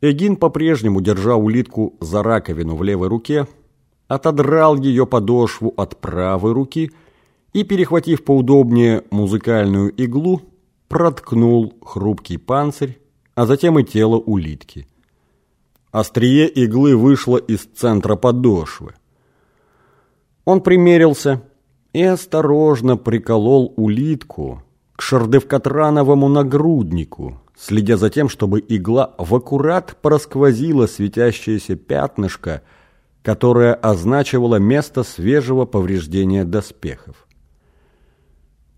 Эгин по-прежнему, держа улитку за раковину в левой руке, отодрал ее подошву от правой руки и, перехватив поудобнее музыкальную иглу, проткнул хрупкий панцирь, а затем и тело улитки. Острие иглы вышло из центра подошвы. Он примерился и осторожно приколол улитку к шардевкатрановому нагруднику, следя за тем, чтобы игла в аккурат просквозила светящееся пятнышко, которое означивало место свежего повреждения доспехов.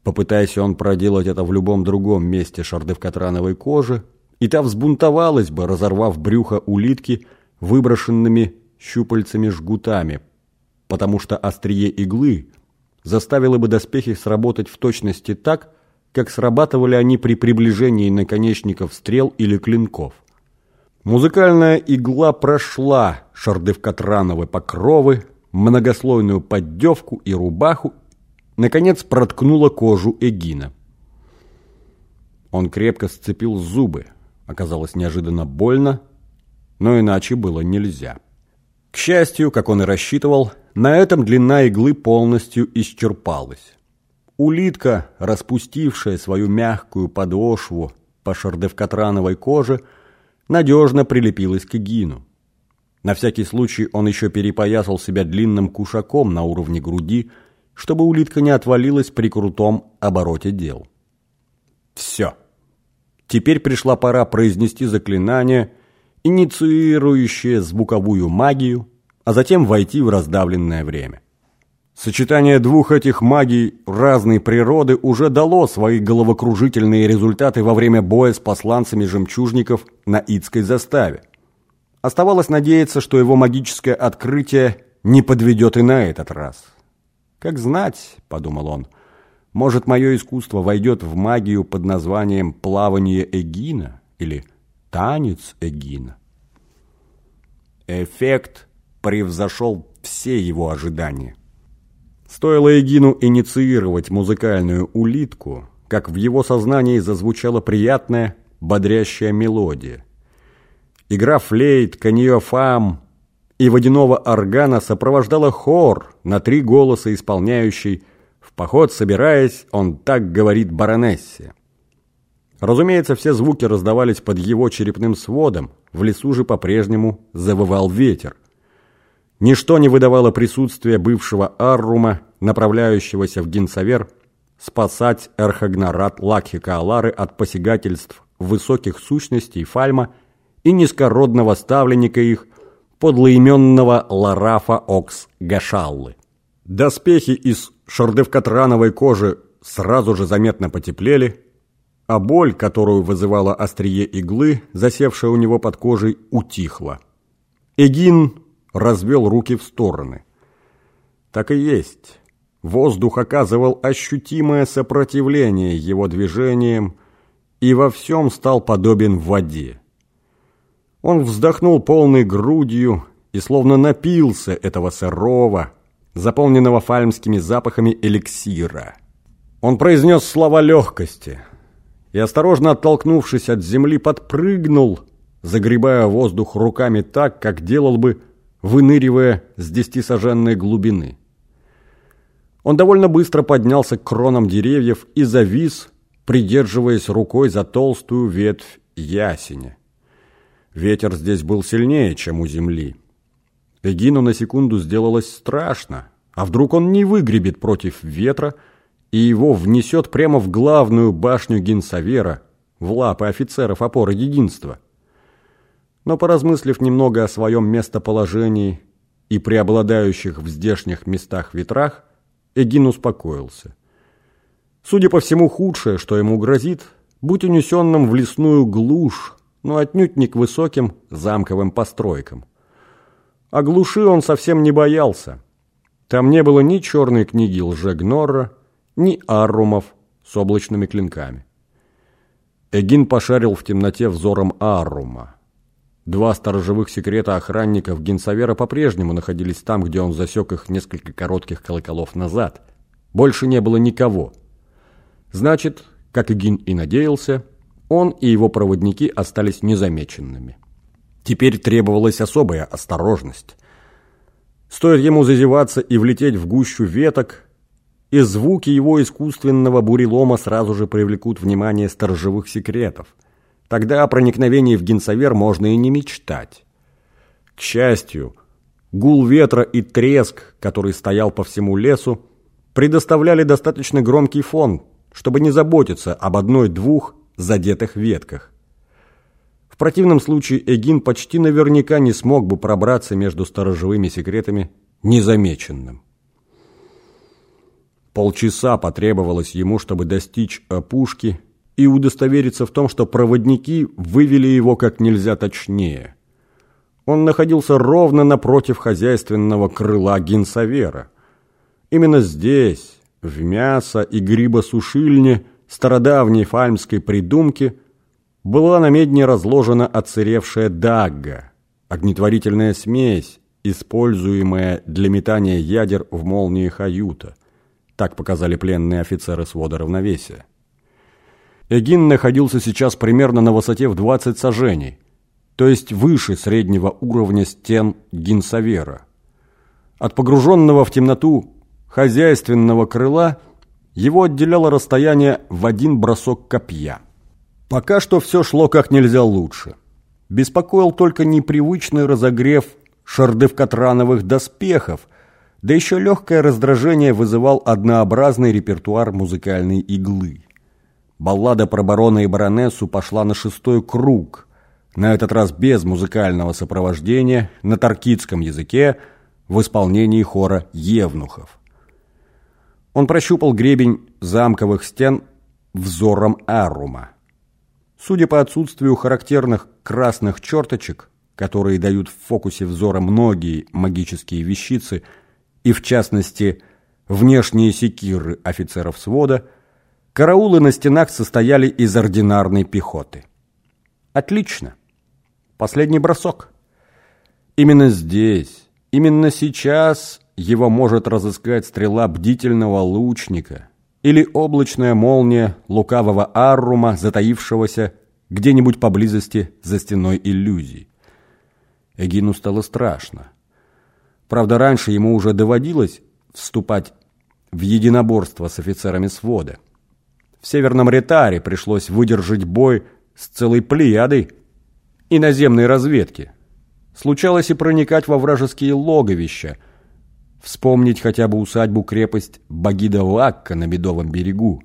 Попытаясь он проделать это в любом другом месте шардевкатрановой кожи, и та взбунтовалась бы, разорвав брюхо улитки выброшенными щупальцами-жгутами, потому что острие иглы заставило бы доспехи сработать в точности так, как срабатывали они при приближении наконечников стрел или клинков. Музыкальная игла прошла шардевкатрановые покровы, многослойную поддевку и рубаху, наконец проткнула кожу Эгина. Он крепко сцепил зубы. Оказалось неожиданно больно, но иначе было нельзя. К счастью, как он и рассчитывал, на этом длина иглы полностью исчерпалась. Улитка, распустившая свою мягкую подошву по шардевкатрановой коже, надежно прилепилась к Эгину. На всякий случай он еще перепоясал себя длинным кушаком на уровне груди, чтобы улитка не отвалилась при крутом обороте дел. Все. Теперь пришла пора произнести заклинание, инициирующее звуковую магию, а затем войти в раздавленное время. Сочетание двух этих магий разной природы уже дало свои головокружительные результаты во время боя с посланцами жемчужников на Идской заставе. Оставалось надеяться, что его магическое открытие не подведет и на этот раз. «Как знать», — подумал он, — «может, мое искусство войдет в магию под названием «плавание Эгина» или «танец Эгина». Эффект превзошел все его ожидания. Стоило Эгину инициировать музыкальную улитку, как в его сознании зазвучала приятная, бодрящая мелодия. Игра флейт, каньофам и водяного органа сопровождала хор на три голоса исполняющий «В поход собираясь, он так говорит баронессе». Разумеется, все звуки раздавались под его черепным сводом, в лесу же по-прежнему завывал ветер. Ничто не выдавало присутствия бывшего Аррума, направляющегося в Гинсавер, спасать Эрхагнарат Лакхика Алары от посягательств высоких сущностей Фальма и низкородного ставленника их, подлоименного Ларафа Окс Гашаллы. Доспехи из шардевкатрановой кожи сразу же заметно потеплели, а боль, которую вызывало острие иглы, засевшая у него под кожей, утихла. Эгин развел руки в стороны. Так и есть. Воздух оказывал ощутимое сопротивление его движениям и во всем стал подобен воде. Он вздохнул полной грудью и словно напился этого сырого, заполненного фальмскими запахами эликсира. Он произнес слова легкости и, осторожно оттолкнувшись от земли, подпрыгнул, загребая воздух руками так, как делал бы выныривая с десятисоженной глубины. Он довольно быстро поднялся к кронам деревьев и завис, придерживаясь рукой за толстую ветвь ясеня. Ветер здесь был сильнее, чем у земли. Эгину на секунду сделалось страшно, а вдруг он не выгребет против ветра и его внесет прямо в главную башню Гинсавера, в лапы офицеров опоры единства. Но поразмыслив немного о своем местоположении и преобладающих в здешних местах ветрах, Эгин успокоился. Судя по всему, худшее, что ему грозит, будь унесенным в лесную глушь, но отнюдь не к высоким замковым постройкам. А глуши он совсем не боялся. Там не было ни черной книги лжегнорра, ни аррумов с облачными клинками. Эгин пошарил в темноте взором аррума. Два сторожевых секрета охранников Генсавера по-прежнему находились там, где он засек их несколько коротких колоколов назад. Больше не было никого. Значит, как и Гин и надеялся, он и его проводники остались незамеченными. Теперь требовалась особая осторожность. Стоит ему зазеваться и влететь в гущу веток, и звуки его искусственного бурелома сразу же привлекут внимание сторожевых секретов. Тогда о проникновении в генсовер можно и не мечтать. К счастью, гул ветра и треск, который стоял по всему лесу, предоставляли достаточно громкий фон, чтобы не заботиться об одной-двух задетых ветках. В противном случае Эгин почти наверняка не смог бы пробраться между сторожевыми секретами незамеченным. Полчаса потребовалось ему, чтобы достичь опушки и удостовериться в том, что проводники вывели его как нельзя точнее. Он находился ровно напротив хозяйственного крыла генсовера. Именно здесь, в мясо и грибосушильне стародавней фальмской придумки, была на медне разложена оцаревшая дагга, огнетворительная смесь, используемая для метания ядер в молнии Хаюта. Так показали пленные офицеры свода равновесия. Эгин находился сейчас примерно на высоте в 20 сажений, то есть выше среднего уровня стен Гинсавера. От погруженного в темноту хозяйственного крыла его отделяло расстояние в один бросок копья. Пока что все шло как нельзя лучше. Беспокоил только непривычный разогрев шардевкатрановых доспехов, да еще легкое раздражение вызывал однообразный репертуар музыкальной иглы. Баллада про барона и баронессу пошла на шестой круг, на этот раз без музыкального сопровождения, на таркитском языке, в исполнении хора евнухов. Он прощупал гребень замковых стен взором Арума. Судя по отсутствию характерных красных черточек, которые дают в фокусе взора многие магические вещицы – и, в частности, внешние секиры офицеров свода, караулы на стенах состояли из ординарной пехоты. Отлично. Последний бросок. Именно здесь, именно сейчас его может разыскать стрела бдительного лучника или облачная молния лукавого аррума, затаившегося где-нибудь поблизости за стеной иллюзий. Эгину стало страшно. Правда, раньше ему уже доводилось вступать в единоборство с офицерами свода. В Северном Ретаре пришлось выдержать бой с целой плеядой иноземной разведки. Случалось и проникать во вражеские логовища, вспомнить хотя бы усадьбу-крепость Багида-Вакка на Медовом берегу.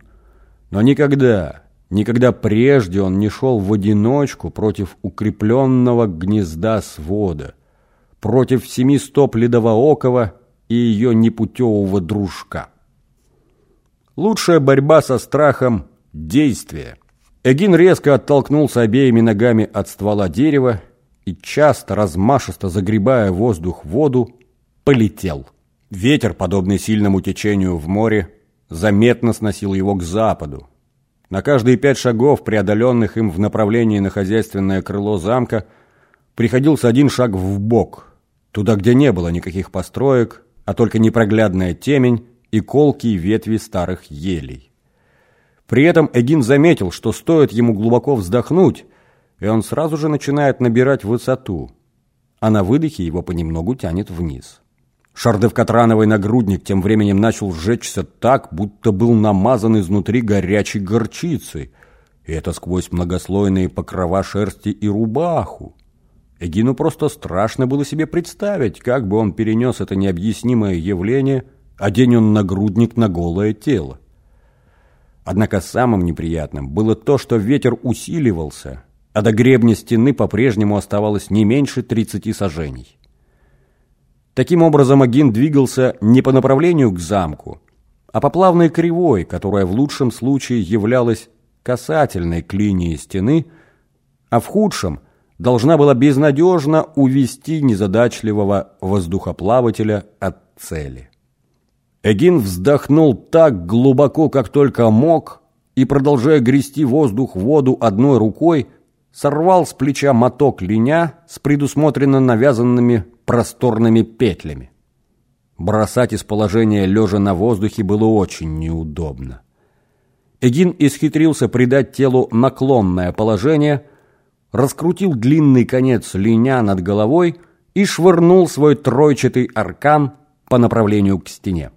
Но никогда, никогда прежде он не шел в одиночку против укрепленного гнезда свода против семи стоп Ледовоокова и ее непутевого дружка. Лучшая борьба со страхом – действие. Эгин резко оттолкнулся обеими ногами от ствола дерева и, часто размашисто загребая воздух в воду, полетел. Ветер, подобный сильному течению в море, заметно сносил его к западу. На каждые пять шагов, преодоленных им в направлении на хозяйственное крыло замка, приходился один шаг в бок, туда, где не было никаких построек, а только непроглядная темень и колкие ветви старых елей. При этом Эгин заметил, что стоит ему глубоко вздохнуть, и он сразу же начинает набирать высоту, а на выдохе его понемногу тянет вниз. Шардевкатрановый нагрудник тем временем начал сжечься так, будто был намазан изнутри горячей горчицей, и это сквозь многослойные покрова шерсти и рубаху. Эгину просто страшно было себе представить, как бы он перенес это необъяснимое явление, одень он нагрудник на голое тело. Однако самым неприятным было то, что ветер усиливался, а до гребня стены по-прежнему оставалось не меньше 30 сажений. Таким образом, Агин двигался не по направлению к замку, а по плавной кривой, которая в лучшем случае являлась касательной к линии стены, а в худшем – должна была безнадежно увести незадачливого воздухоплавателя от цели. Эгин вздохнул так глубоко, как только мог, и, продолжая грести воздух в воду одной рукой, сорвал с плеча моток линя с предусмотренно навязанными просторными петлями. Бросать из положения лежа на воздухе было очень неудобно. Эгин исхитрился придать телу наклонное положение – раскрутил длинный конец линя над головой и швырнул свой тройчатый аркан по направлению к стене.